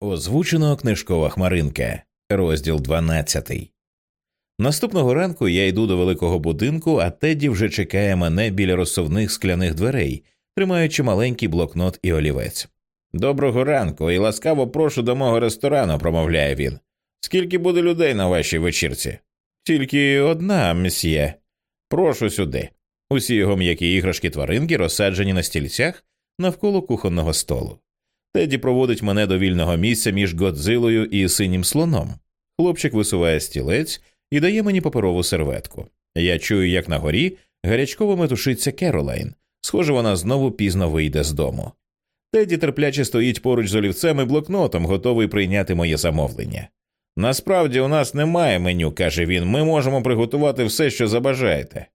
Озвучено книжкова хмаринка, розділ 12. Наступного ранку я йду до великого будинку, а Тедді вже чекає мене біля розсувних скляних дверей, тримаючи маленький блокнот і олівець. Доброго ранку і ласкаво прошу до мого ресторану, промовляє він. Скільки буде людей на вашій вечірці? Тільки одна, мсьє. Прошу сюди. Усі його м'які іграшки тваринки розсаджені на стільцях навколо кухонного столу. Теді проводить мене до вільного місця між Годзилою і синім слоном. Хлопчик висуває стілець і дає мені паперову серветку. Я чую, як на горі гарячково метушиться Керолайн. Схоже, вона знову пізно вийде з дому. Теді терпляче стоїть поруч з олівцем і блокнотом, готовий прийняти моє замовлення. Насправді у нас немає меню, каже він, ми можемо приготувати все, що забажаєте.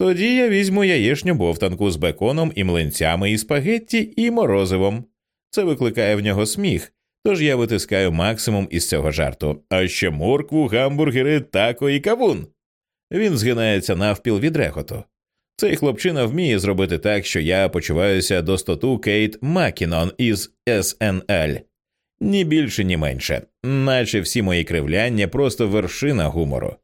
Тоді я візьму яєшню бовтанку з беконом і млинцями і спагетті і морозивом. Це викликає в нього сміх, тож я витискаю максимум із цього жарту. А ще моркву, гамбургери, тако і кавун. Він згинається навпіл від рехоту. Цей хлопчина вміє зробити так, що я почуваюся до стоту Кейт Макінон із СНЛ. Ні більше, ні менше, наче всі мої кривляння просто вершина гумору.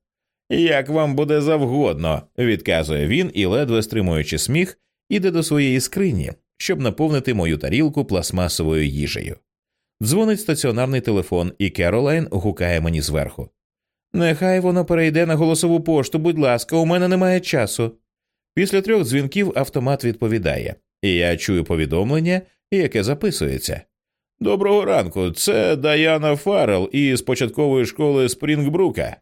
Як вам буде завгодно, відказує він і, ледве стримуючи сміх, іде до своєї скрині, щоб наповнити мою тарілку пластмасовою їжею. Дзвонить стаціонарний телефон, і Керолайн гукає мені зверху. Нехай воно перейде на голосову пошту, будь ласка, у мене немає часу. Після трьох дзвінків автомат відповідає, і я чую повідомлення, яке записується. Доброго ранку, це Даяна Фаррел із початкової школи Спрінгбрука.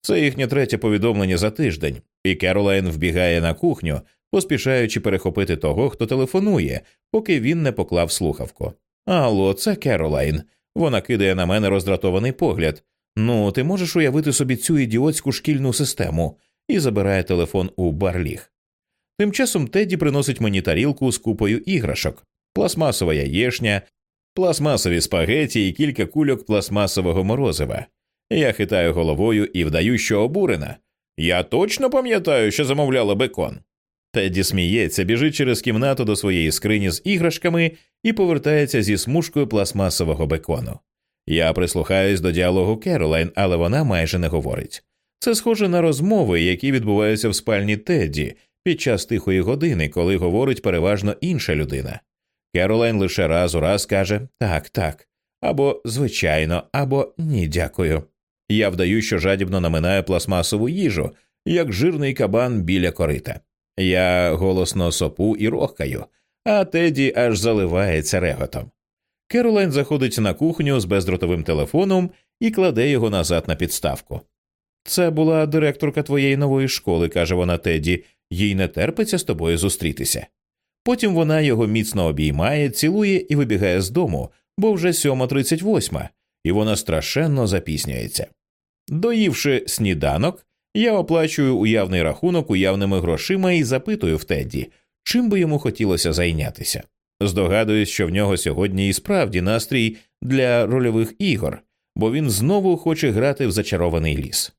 Це їхнє третє повідомлення за тиждень, і Керолайн вбігає на кухню, поспішаючи перехопити того, хто телефонує, поки він не поклав слухавку. Алло, це Керолайн. Вона кидає на мене роздратований погляд. Ну, ти можеш уявити собі цю ідіотську шкільну систему і забирає телефон у барліг. Тим часом Тедді приносить мені тарілку з купою іграшок, пластмасова яєшня, пластмасові спагеті і кілька кульок пластмасового морозива. Я хитаю головою і вдаю, що обурена. Я точно пам'ятаю, що замовляла бекон. Тедді сміється, біжить через кімнату до своєї скрині з іграшками і повертається зі смужкою пластмасового бекону. Я прислухаюсь до діалогу Керолайн, але вона майже не говорить. Це схоже на розмови, які відбуваються в спальні Тедді під час тихої години, коли говорить переважно інша людина. Керолайн лише раз у раз каже так, так, або звичайно, або ні, дякую. Я вдаю, що жадібно наминаю пластмасову їжу, як жирний кабан біля корита. Я голосно сопу і рохкаю, а Теді аж заливається реготом. Керолайн заходить на кухню з бездротовим телефоном і кладе його назад на підставку. Це була директорка твоєї нової школи, каже вона Теді, їй не терпиться з тобою зустрітися. Потім вона його міцно обіймає, цілує і вибігає з дому, бо вже 7.38, і вона страшенно запіснюється. Доївши сніданок, я оплачую уявний рахунок уявними грошима і запитую в Тедді, чим би йому хотілося зайнятися. Здогадуюсь, що в нього сьогодні і справді настрій для рольових ігор, бо він знову хоче грати в зачарований ліс.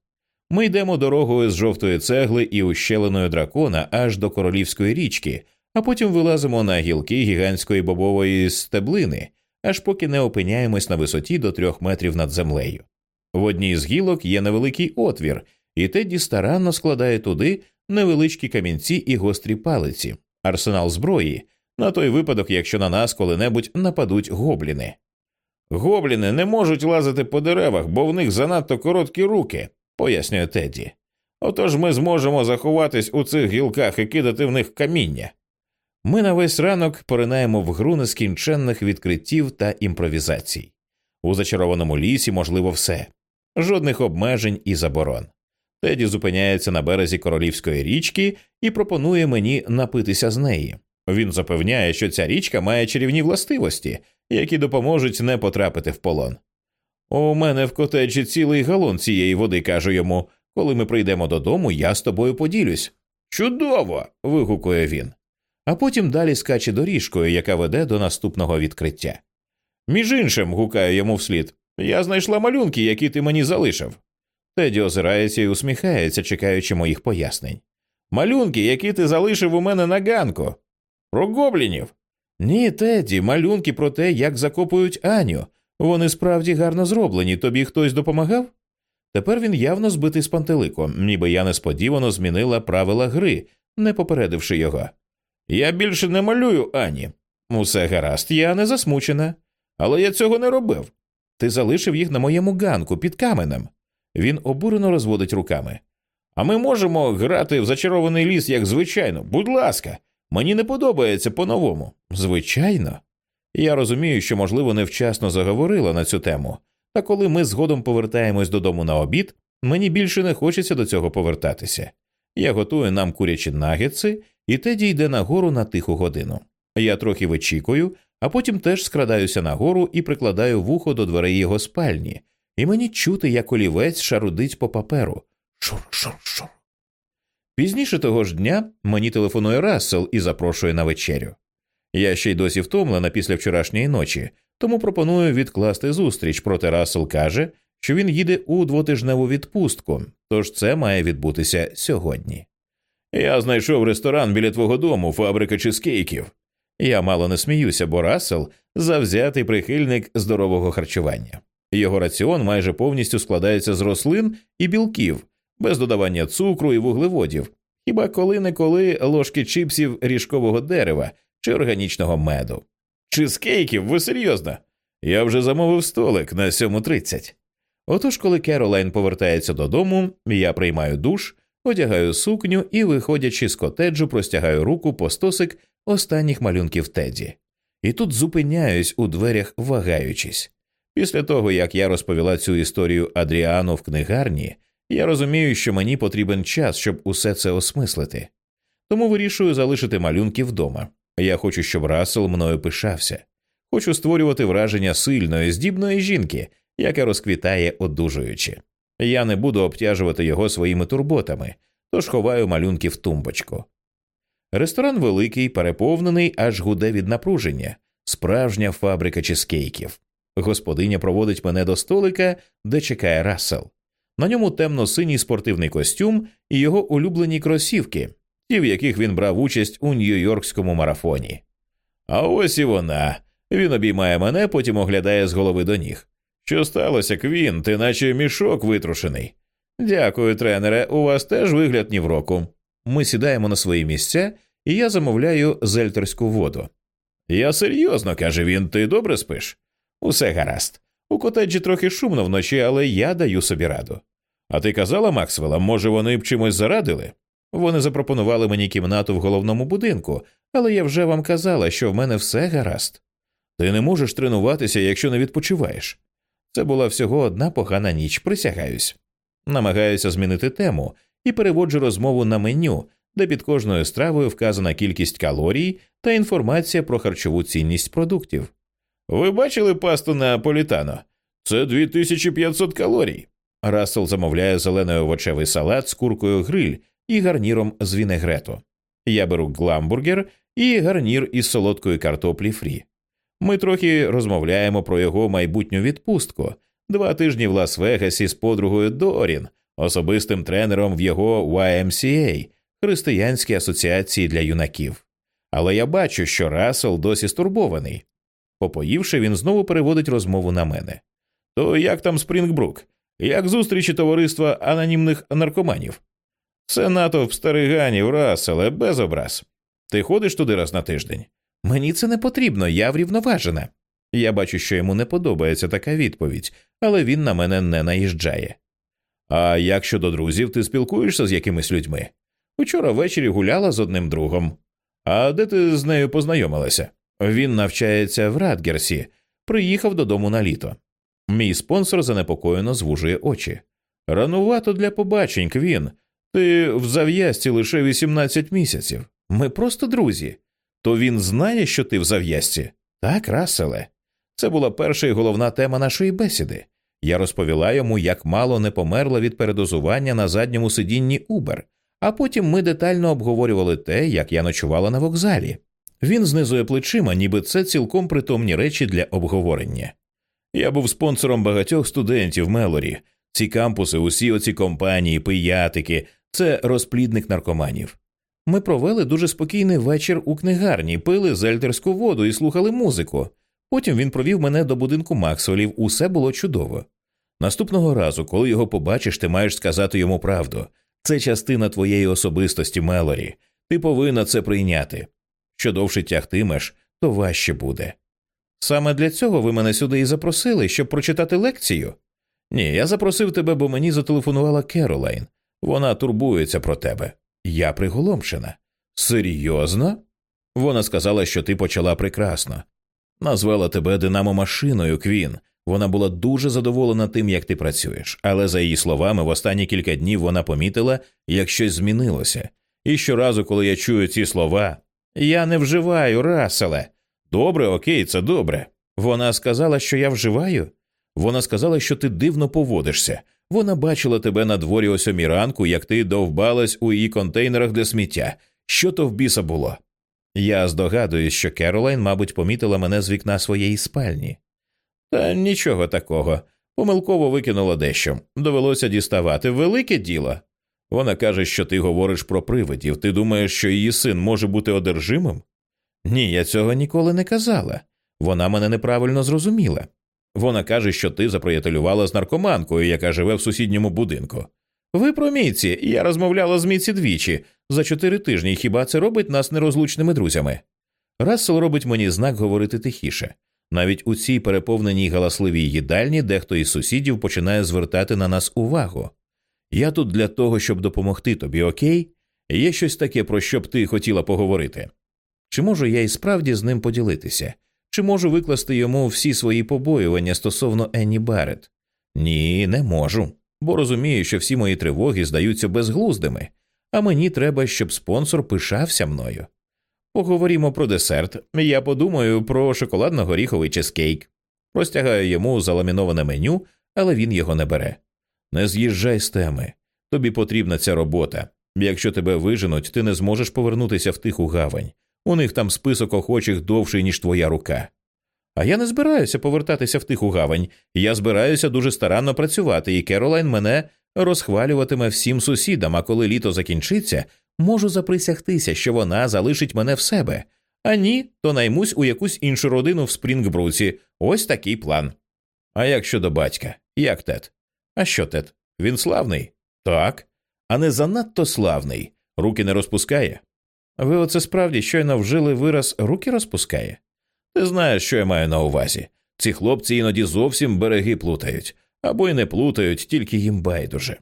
Ми йдемо дорогою з жовтої цегли і ущеленою дракона аж до королівської річки, а потім вилазимо на гілки гігантської бобової стеблини, аж поки не опиняємось на висоті до трьох метрів над землею. В одній з гілок є невеликий отвір, і Тедді старанно складає туди невеличкі камінці і гострі палиці, арсенал зброї, на той випадок, якщо на нас коли-небудь нападуть гобліни. Гобліни не можуть лазити по деревах, бо в них занадто короткі руки, пояснює Тедді. Отож ми зможемо заховатись у цих гілках і кидати в них каміння. Ми на весь ранок поринаємо в гру нескінченних відкриттів та імпровізацій. У зачарованому лісі можливо все, жодних обмежень і заборон. Теді зупиняється на березі королівської річки і пропонує мені напитися з неї. Він запевняє, що ця річка має чарівні властивості, які допоможуть не потрапити в полон. У мене в котеджі цілий галон цієї води, кажу йому. Коли ми прийдемо додому, я з тобою поділюсь. Чудово. вигукує він. А потім далі скаче доріжкою, яка веде до наступного відкриття. Між іншим, гукаю йому вслід, я знайшла малюнки, які ти мені залишив. Теді озирається і усміхається, чекаючи моїх пояснень. Малюнки, які ти залишив у мене на ганку. Про гоблінів. Ні, Теді, малюнки про те, як закопують Аню. Вони справді гарно зроблені. Тобі хтось допомагав? Тепер він явно збитий з пантелику, ніби я несподівано змінила правила гри, не попередивши його. Я більше не малюю Ані. Усе гаразд, я не засмучена. Але я цього не робив. Ти залишив їх на моєму ганку під каменем. Він обурено розводить руками. А ми можемо грати в зачарований ліс, як звичайно. Будь ласка, мені не подобається по-новому. Звичайно. Я розумію, що, можливо, невчасно заговорила на цю тему, та коли ми згодом повертаємось додому на обід, мені більше не хочеться до цього повертатися. Я готую нам курячі нагетси, і Теді йде нагору на тиху годину. Я трохи вичікую, а потім теж скрадаюся нагору і прикладаю вухо до дверей його спальні, і мені чути, як олівець шарудить по паперу. Шур-шур-шур. Пізніше того ж дня мені телефонує Рассел і запрошує на вечерю. Я ще й досі втомлена після вчорашньої ночі, тому пропоную відкласти зустріч, проте Рассел каже, що він їде у двотижневу відпустку, тож це має відбутися сьогодні. Я знайшов ресторан біля твого дому, фабрика чизкейків. Я мало не сміюся, бо Рассел завзятий прихильник здорового харчування. Його раціон майже повністю складається з рослин і білків, без додавання цукру і вуглеводів, хіба коли неколи ложки чипсів ріжкового дерева чи органічного меду. Чизкейків, ви серйозно? Я вже замовив столик на 7.30. Отож, коли Керолайн повертається додому, я приймаю душ, одягаю сукню і, виходячи з котеджу, простягаю руку по стосик останніх малюнків Теді. І тут зупиняюсь у дверях, вагаючись. Після того, як я розповіла цю історію Адріану в книгарні, я розумію, що мені потрібен час, щоб усе це осмислити. Тому вирішую залишити малюнки вдома. Я хочу, щоб Рассел мною пишався. Хочу створювати враження сильної, здібної жінки, яка розквітає одужуючи. Я не буду обтяжувати його своїми турботами, тож ховаю малюнки в тумбочку. Ресторан великий, переповнений, аж гуде від напруження, справжня фабрика чизкейків. Господиня проводить мене до столика, де чекає Рассел. На ньому темно-синій спортивний костюм і його улюблені кросівки, ті, в яких він брав участь у Нью-Йоркському марафоні. А ось і вона. Він обіймає мене, потім оглядає з голови до ніг. Що сталося, Квін, ти наче мішок витрушений. Дякую, тренере, у вас теж вигляд ні в року. Ми сідаємо на свої місця, і я замовляю зельтерську воду. Я серйозно, каже він, ти добре спиш? Усе гаразд. У котеджі трохи шумно вночі, але я даю собі раду. А ти казала, Максвелла, може, вони б чимось зарадили? Вони запропонували мені кімнату в головному будинку, але я вже вам казала, що в мене все гаразд. Ти не можеш тренуватися, якщо не відпочиваєш. Це була всього одна погана ніч, присягаюсь. Намагаюся змінити тему і переводжу розмову на меню, де під кожною стравою вказана кількість калорій та інформація про харчову цінність продуктів. Ви бачили пасту на політано? Це 2500 калорій. Рассел замовляє зелений овочевий салат з куркою гриль і гарніром з вінегрету. Я беру гламбургер і гарнір із солодкої картоплі фрі. Ми трохи розмовляємо про його майбутню відпустку, два тижні в Лас-Вегасі з подругою Дорін, особистим тренером в його YMCA, Християнській асоціації для юнаків. Але я бачу, що Рассел досі стурбований. Попоївши, він знову переводить розмову на мене. То як там Спрінгбрук? Як зустрічі товариства анонімних наркоманів? Це натовп стариганів, Расселе, без образ. Ти ходиш туди раз на тиждень? Мені це не потрібно, я врівноважена. Я бачу, що йому не подобається така відповідь, але він на мене не наїжджає. А як щодо друзів, ти спілкуєшся з якимись людьми? Учора ввечері гуляла з одним другом. А де ти з нею познайомилася? Він навчається в Радгерсі, приїхав додому на літо. Мій спонсор занепокоєно звужує очі. Ранувато для побачень, Квін. Ти в зав'язці лише 18 місяців. Ми просто друзі. То він знає, що ти в зав'язці? Так, Раселе. Це була перша і головна тема нашої бесіди. Я розповіла йому, як мало не померла від передозування на задньому сидінні Убер, а потім ми детально обговорювали те, як я ночувала на вокзалі. Він знизує плечима, ніби це цілком притомні речі для обговорення. Я був спонсором багатьох студентів Мелорі. Ці кампуси, усі оці компанії, пиятики, це розплідник наркоманів. Ми провели дуже спокійний вечір у книгарні, пили зельтерську воду і слухали музику. Потім він провів мене до будинку Максвелів, усе було чудово. Наступного разу, коли його побачиш, ти маєш сказати йому правду. Це частина твоєї особистості, Мелорі. Ти повинна це прийняти. Що довше тягтимеш, то важче буде. Саме для цього ви мене сюди і запросили, щоб прочитати лекцію? Ні, я запросив тебе, бо мені зателефонувала Керолайн. Вона турбується про тебе. Я приголомшена. Серйозно? Вона сказала, що ти почала прекрасно. Назвала тебе динамо машиною, Квін. Вона була дуже задоволена тим, як ти працюєш, але за її словами, в останні кілька днів вона помітила, як щось змінилося. І щоразу, коли я чую ці слова, я не вживаю, Раселе. Добре, окей, це добре. Вона сказала, що я вживаю. Вона сказала, що ти дивно поводишся. Вона бачила тебе на дворі о сьомій ранку, як ти довбалась у її контейнерах для сміття. Що то в біса було? Я здогадуюсь, що Керолайн, мабуть, помітила мене з вікна своєї спальні. Та нічого такого. Помилково викинула дещо. Довелося діставати велике діло. Вона каже, що ти говориш про привидів. Ти думаєш, що її син може бути одержимим? Ні, я цього ніколи не казала. Вона мене неправильно зрозуміла. Вона каже, що ти заприятелювала з наркоманкою, яка живе в сусідньому будинку. Ви про Міці, я розмовляла з Міці двічі за чотири тижні, хіба це робить нас нерозлучними друзями? Рассел робить мені знак говорити тихіше. Навіть у цій переповненій галасливій їдальні дехто із сусідів починає звертати на нас увагу. Я тут для того, щоб допомогти тобі, окей? Є щось таке, про що б ти хотіла поговорити. Чи можу я і справді з ним поділитися? Чи можу викласти йому всі свої побоювання стосовно Енні Барретт? Ні, не можу, бо розумію, що всі мої тривоги здаються безглуздими, а мені треба, щоб спонсор пишався мною. Поговоримо про десерт. Я подумаю про шоколадно-горіховий чизкейк. Простягаю йому заламіноване меню, але він його не бере. Не з'їжджай з теми. Тобі потрібна ця робота. Якщо тебе виженуть, ти не зможеш повернутися в тиху гавань. У них там список охочих довший, ніж твоя рука. А я не збираюся повертатися в тиху гавань. Я збираюся дуже старанно працювати, і Керолайн мене розхвалюватиме всім сусідам, а коли літо закінчиться, можу заприсягтися, що вона залишить мене в себе. А ні, то наймусь у якусь іншу родину в Спрінгбруці. Ось такий план. А як щодо батька? Як тет? А що тет? Він славний? Так. А не занадто славний. Руки не розпускає. Ви оце справді щойно вжили вираз руки розпускає? Ти знаєш, що я маю на увазі. Ці хлопці іноді зовсім береги плутають, або й не плутають, тільки їм байдуже.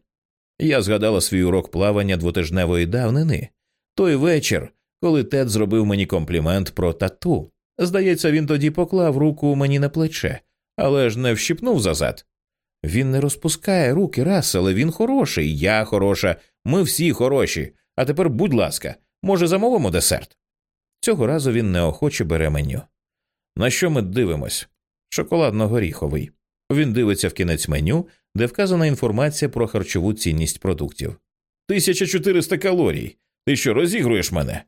Я згадала свій урок плавання двотижневої давнини той вечір, коли Тед зробив мені комплімент про тату. Здається, він тоді поклав руку мені на плече, але ж не вщипнув зазад. Він не розпускає руки, раз, але він хороший, я хороша, ми всі хороші. А тепер, будь ласка, може, замовимо десерт? Цього разу він неохоче бере меню. На що ми дивимось? Шоколадно-горіховий. Він дивиться в кінець меню, де вказана інформація про харчову цінність продуктів. 1400 калорій. Ти що розігруєш мене?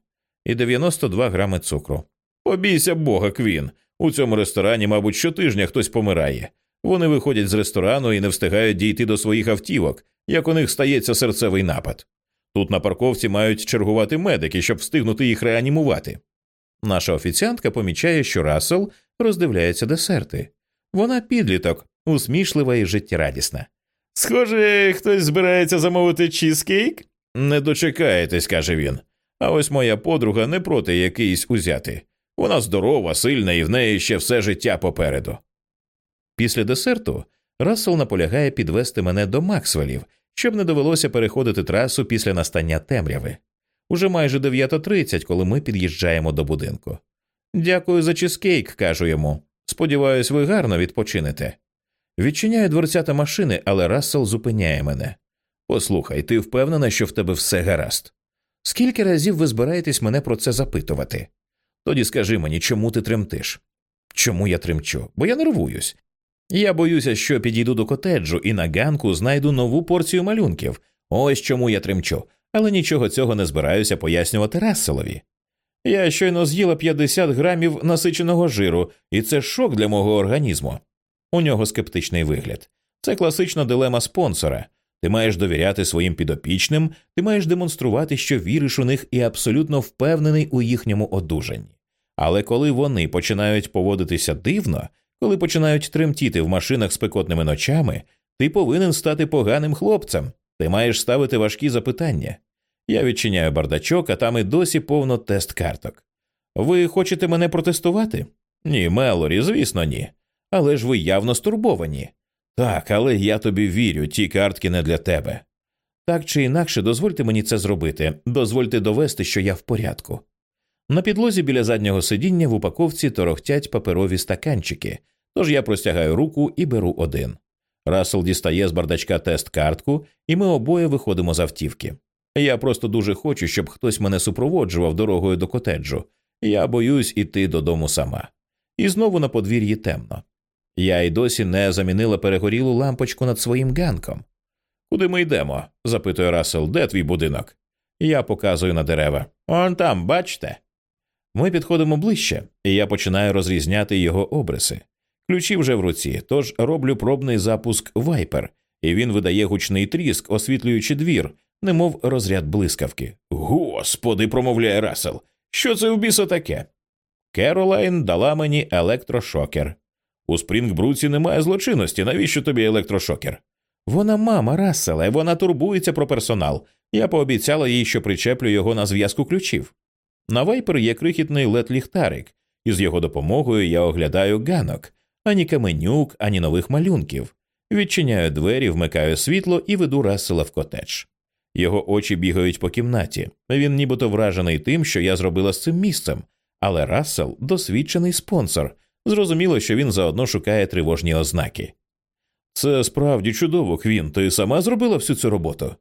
І 92 грами цукру. Побійся бога, Квін. У цьому ресторані, мабуть, щотижня хтось помирає. Вони виходять з ресторану і не встигають дійти до своїх автівок, як у них стається серцевий напад. Тут на парковці мають чергувати медики, щоб встигнути їх реанімувати. Наша офіціантка помічає, що Рассел роздивляється десерти. Вона підліток, усмішлива і життєрадісна. Схоже, хтось збирається замовити чізкейк? Не дочекаєтесь, каже він. А ось моя подруга не проти якийсь узяти. Вона здорова, сильна і в неї ще все життя попереду. Після десерту Рассел наполягає підвести мене до Максвелів, щоб не довелося переходити трасу після настання темряви. Уже майже 9.30, коли ми під'їжджаємо до будинку. Дякую за чизкейк, кажу йому. Сподіваюсь, ви гарно відпочинете. Відчиняю дверцята машини, але Рассел зупиняє мене. Послухай, ти впевнена, що в тебе все гаразд. Скільки разів ви збираєтесь мене про це запитувати? Тоді скажи мені, чому ти тремтиш? Чому я тремчу? Бо я нервуюсь. Я боюся, що підійду до котеджу і на ганку знайду нову порцію малюнків. Ось чому я тремчу, але нічого цього не збираюся пояснювати Расселові. Я щойно з'їла 50 грамів насиченого жиру, і це шок для мого організму. У нього скептичний вигляд. Це класична дилема спонсора. Ти маєш довіряти своїм підопічним, ти маєш демонструвати, що віриш у них і абсолютно впевнений у їхньому одужанні. Але коли вони починають поводитися дивно, коли починають тремтіти в машинах спекотними ночами, ти повинен стати поганим хлопцем. Ти маєш ставити важкі запитання. Я відчиняю бардачок, а там і досі повно тест карток. Ви хочете мене протестувати? Ні, Мелорі, звісно, ні. Але ж ви явно стурбовані. Так, але я тобі вірю, ті картки не для тебе. Так чи інакше, дозвольте мені це зробити, дозвольте довести, що я в порядку. На підлозі біля заднього сидіння в упаковці торохтять паперові стаканчики, тож я простягаю руку і беру один. Рассел дістає з бардачка тест картку, і ми обоє виходимо з автівки. Я просто дуже хочу, щоб хтось мене супроводжував дорогою до котеджу. Я боюсь іти додому сама. І знову на подвір'ї темно. Я й досі не замінила перегорілу лампочку над своїм ганком. Куди ми йдемо? запитує Рассел, де твій будинок? Я показую на дерева. Он там, бачите? Ми підходимо ближче, і я починаю розрізняти його обриси. Ключі вже в руці, тож роблю пробний запуск вайпер, і він видає гучний тріск, освітлюючи двір, немов розряд блискавки. Господи, промовляє Рассел. Що це в біса таке? Керолайн дала мені електрошокер. У Спрінгбруці немає злочинності. Навіщо тобі електрошокер? Вона мама Расселе, вона турбується про персонал. Я пообіцяла їй, що причеплю його на зв'язку ключів. На вайпер є крихітний лед ліхтарик, і з його допомогою я оглядаю ганок, ані каменюк, ані нових малюнків. Відчиняю двері, вмикаю світло і веду Рассела в котедж. Його очі бігають по кімнаті. Він нібито вражений тим, що я зробила з цим місцем, але Рассел досвідчений спонсор. Зрозуміло, що він заодно шукає тривожні ознаки. Це справді чудово, Квін. Ти сама зробила всю цю роботу?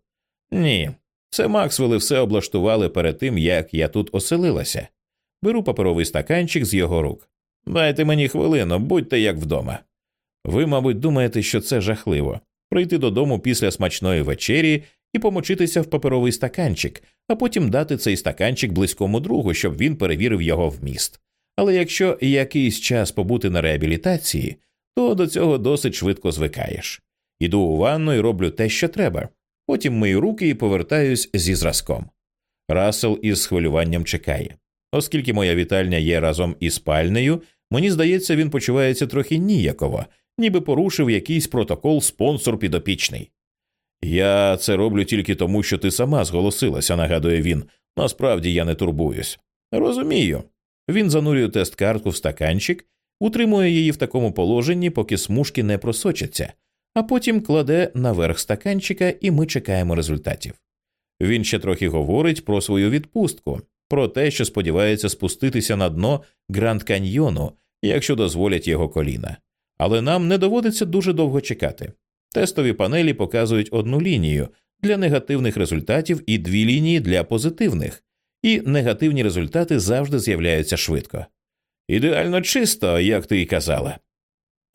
Ні. Це Максвелли все облаштували перед тим, як я тут оселилася. Беру паперовий стаканчик з його рук. Дайте мені хвилину, будьте як вдома. Ви, мабуть, думаєте, що це жахливо прийти додому після смачної вечері і помочитися в паперовий стаканчик, а потім дати цей стаканчик близькому другу, щоб він перевірив його вміст. Але якщо якийсь час побути на реабілітації, то до цього досить швидко звикаєш. Іду у ванну і роблю те, що треба. Потім мию руки і повертаюсь зі зразком. Рассел із схвилюванням чекає. Оскільки моя вітальня є разом із спальнею, мені здається, він почувається трохи ніяково, ніби порушив якийсь протокол спонсор підопічний. Я це роблю тільки тому, що ти сама зголосилася, нагадує він. Насправді я не турбуюсь. Розумію. Він занурює тест картку в стаканчик, утримує її в такому положенні, поки смужки не просочаться, а потім кладе наверх стаканчика, і ми чекаємо результатів. Він ще трохи говорить про свою відпустку, про те, що сподівається спуститися на дно Гранд Каньйону, якщо дозволять його коліна. Але нам не доводиться дуже довго чекати. Тестові панелі показують одну лінію для негативних результатів і дві лінії для позитивних, і негативні результати завжди з'являються швидко. Ідеально чисто, як ти й казала.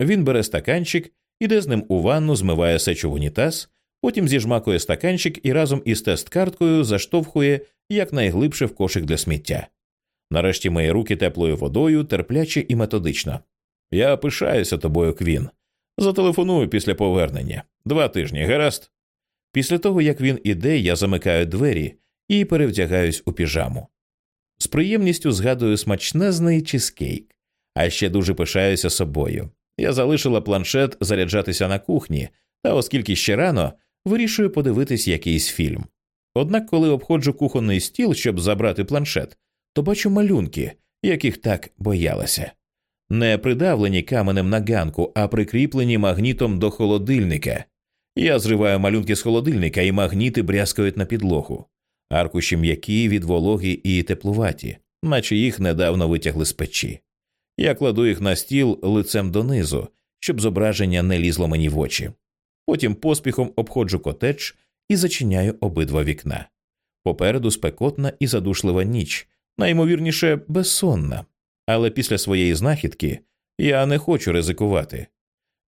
Він бере стаканчик, іде з ним у ванну, змиває сечу в унітаз, потім зіжмакує стаканчик і разом із тест-карткою заштовхує якнайглибше в кошик для сміття. Нарешті мої руки теплою водою, терпляче і методично. Я пишаюся тобою, Квін. Зателефоную після повернення. Два тижні, гаразд. Після того, як він іде, я замикаю двері і перевдягаюсь у піжаму. З приємністю згадую смачнезний чизкейк, а ще дуже пишаюся собою. Я залишила планшет заряджатися на кухні, та оскільки ще рано вирішую подивитись якийсь фільм. Однак, коли обходжу кухонний стіл, щоб забрати планшет, то бачу малюнки, яких так боялася. Не придавлені каменем на ганку, а прикріплені магнітом до холодильника. Я зриваю малюнки з холодильника, і магніти брязкають на підлогу, аркуші м'які від вологи і теплуваті, наче їх недавно витягли з печі. Я кладу їх на стіл лицем донизу, щоб зображення не лізло мені в очі. Потім поспіхом обходжу котедж і зачиняю обидва вікна. Попереду спекотна і задушлива ніч, наймовірніше безсонна. Але після своєї знахідки я не хочу ризикувати.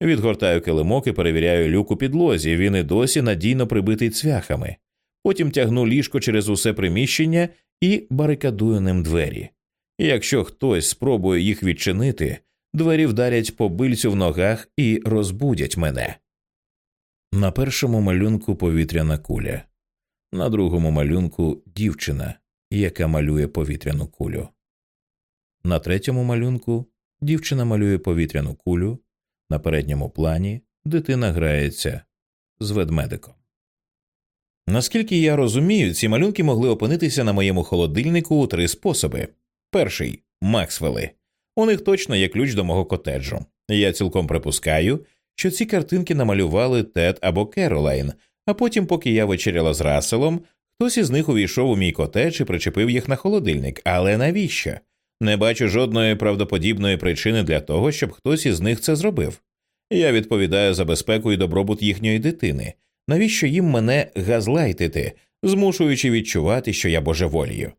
Відгортаю килимок і перевіряю люк у підлозі, він і досі надійно прибитий цвяхами. Потім тягну ліжко через усе приміщення і барикадую ним двері. Якщо хтось спробує їх відчинити, двері вдарять по бильцю в ногах і розбудять мене. На першому малюнку повітряна куля, на другому малюнку дівчина, яка малює повітряну кулю. На третьому малюнку дівчина малює повітряну кулю, на передньому плані дитина грається з ведмедиком. Наскільки я розумію, ці малюнки могли опинитися на моєму холодильнику у три способи. Перший Максвелли. У них точно є ключ до мого котеджу. Я цілком припускаю, що ці картинки намалювали Тед або Керолайн, а потім, поки я вечеряла з Расселом, хтось із них увійшов у мій котедж і причепив їх на холодильник. Але навіщо? Не бачу жодної правдоподібної причини для того, щоб хтось із них це зробив. Я відповідаю за безпеку і добробут їхньої дитини. Навіщо їм мене газлайтити, змушуючи відчувати, що я божеволію?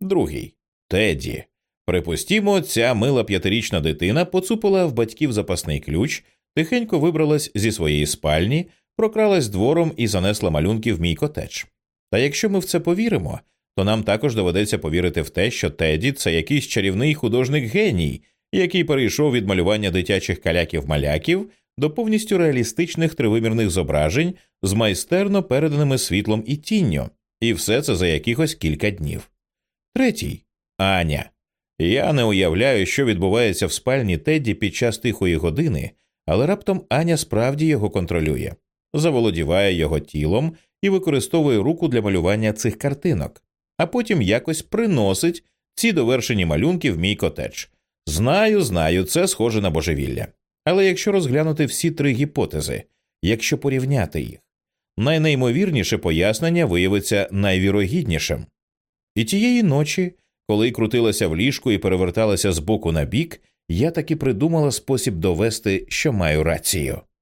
Другий Теді. Припустімо, ця мила п'ятирічна дитина поцупила в батьків запасний ключ, тихенько вибралась зі своєї спальні, прокралась двором і занесла малюнки в мій котедж. Та якщо ми в це повіримо, то нам також доведеться повірити в те, що Теді це якийсь чарівний художник геній, який перейшов від малювання дитячих каляків-маляків до повністю реалістичних тривимірних зображень з майстерно переданими світлом і тінню, і все це за якихось кілька днів. Третій Аня. Я не уявляю, що відбувається в спальні Тедді під час тихої години, але раптом Аня справді його контролює, заволодіває його тілом і використовує руку для малювання цих картинок, а потім якось приносить ці довершені малюнки в мій котедж. Знаю, знаю, це схоже на божевілля. Але якщо розглянути всі три гіпотези, якщо порівняти їх, найнеймовірніше пояснення виявиться найвірогіднішим. І тієї ночі, коли крутилася в ліжку і переверталася з боку на бік, я таки придумала спосіб довести, що маю рацію.